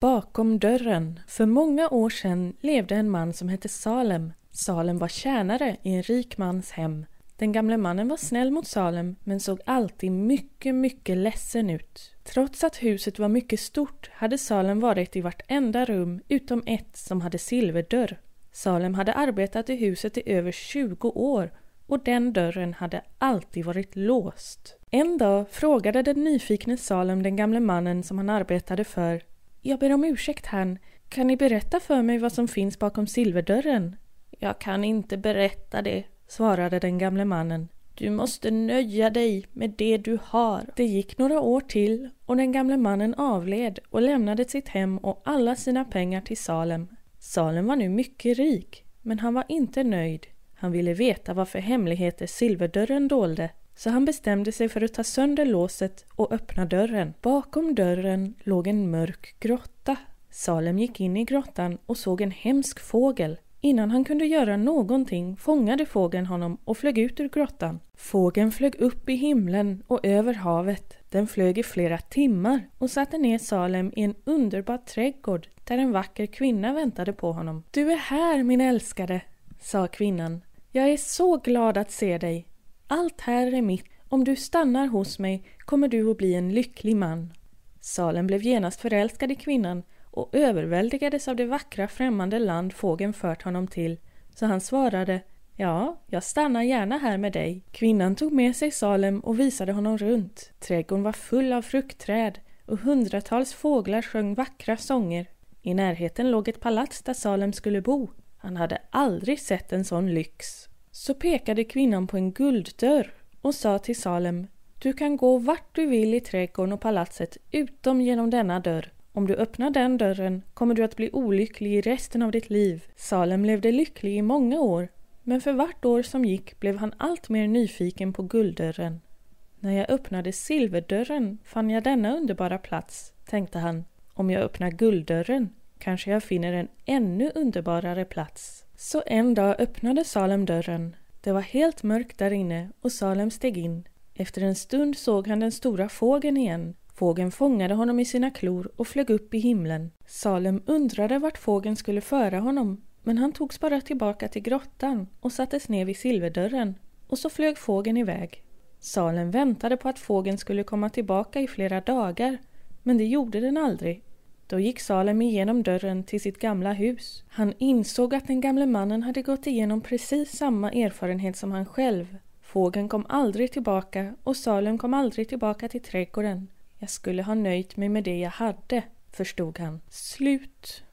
Bakom dörren. För många år sedan levde en man som hette Salem. Salem var tjänare i en rik mans hem. Den gamle mannen var snäll mot Salem men såg alltid mycket, mycket ledsen ut. Trots att huset var mycket stort hade Salem varit i vartenda rum utom ett som hade silverdörr. Salem hade arbetat i huset i över 20 år och den dörren hade alltid varit låst. En dag frågade den nyfikne Salem den gamle mannen som han arbetade för jag ber om ursäkt, herrn. Kan ni berätta för mig vad som finns bakom silverdörren? Jag kan inte berätta det, svarade den gamle mannen. Du måste nöja dig med det du har. Det gick några år till och den gamle mannen avled och lämnade sitt hem och alla sina pengar till Salem. Salem var nu mycket rik, men han var inte nöjd. Han ville veta vad för hemligheter silverdörren dolde så han bestämde sig för att ta sönder låset och öppna dörren. Bakom dörren låg en mörk grotta. Salem gick in i grottan och såg en hemsk fågel. Innan han kunde göra någonting fångade fågeln honom och flög ut ur grottan. Fågeln flög upp i himlen och över havet. Den flög i flera timmar och satte ner Salem i en underbar trädgård där en vacker kvinna väntade på honom. Du är här, min älskade, sa kvinnan. Jag är så glad att se dig. Allt här är mitt. Om du stannar hos mig kommer du att bli en lycklig man. Salen blev genast förälskad i kvinnan och överväldigades av det vackra främmande land fågeln fört honom till, så han svarade Ja, jag stannar gärna här med dig. Kvinnan tog med sig Salem och visade honom runt. Trädgården var full av fruktträd och hundratals fåglar sjöng vackra sånger. I närheten låg ett palats där Salem skulle bo. Han hade aldrig sett en sån lyx. Så pekade kvinnan på en gulddörr och sa till Salem Du kan gå vart du vill i trädgården och palatset utom genom denna dörr. Om du öppnar den dörren kommer du att bli olycklig i resten av ditt liv. Salem levde lycklig i många år men för vart år som gick blev han allt mer nyfiken på gulddörren. När jag öppnade silverdörren fann jag denna underbara plats, tänkte han. Om jag öppnar gulddörren kanske jag finner en ännu underbarare plats. Så en dag öppnade Salem dörren. Det var helt mörkt där inne och Salem steg in. Efter en stund såg han den stora fågeln igen. Fågeln fångade honom i sina klor och flög upp i himlen. Salem undrade vart fågeln skulle föra honom men han togs bara tillbaka till grottan och sattes ner vid silverdörren och så flög fågeln iväg. Salem väntade på att fågeln skulle komma tillbaka i flera dagar men det gjorde den aldrig. Då gick Salem igenom dörren till sitt gamla hus. Han insåg att den gamle mannen hade gått igenom precis samma erfarenhet som han själv. Fågeln kom aldrig tillbaka och Salem kom aldrig tillbaka till trädgården. Jag skulle ha nöjt mig med det jag hade, förstod han. Slut.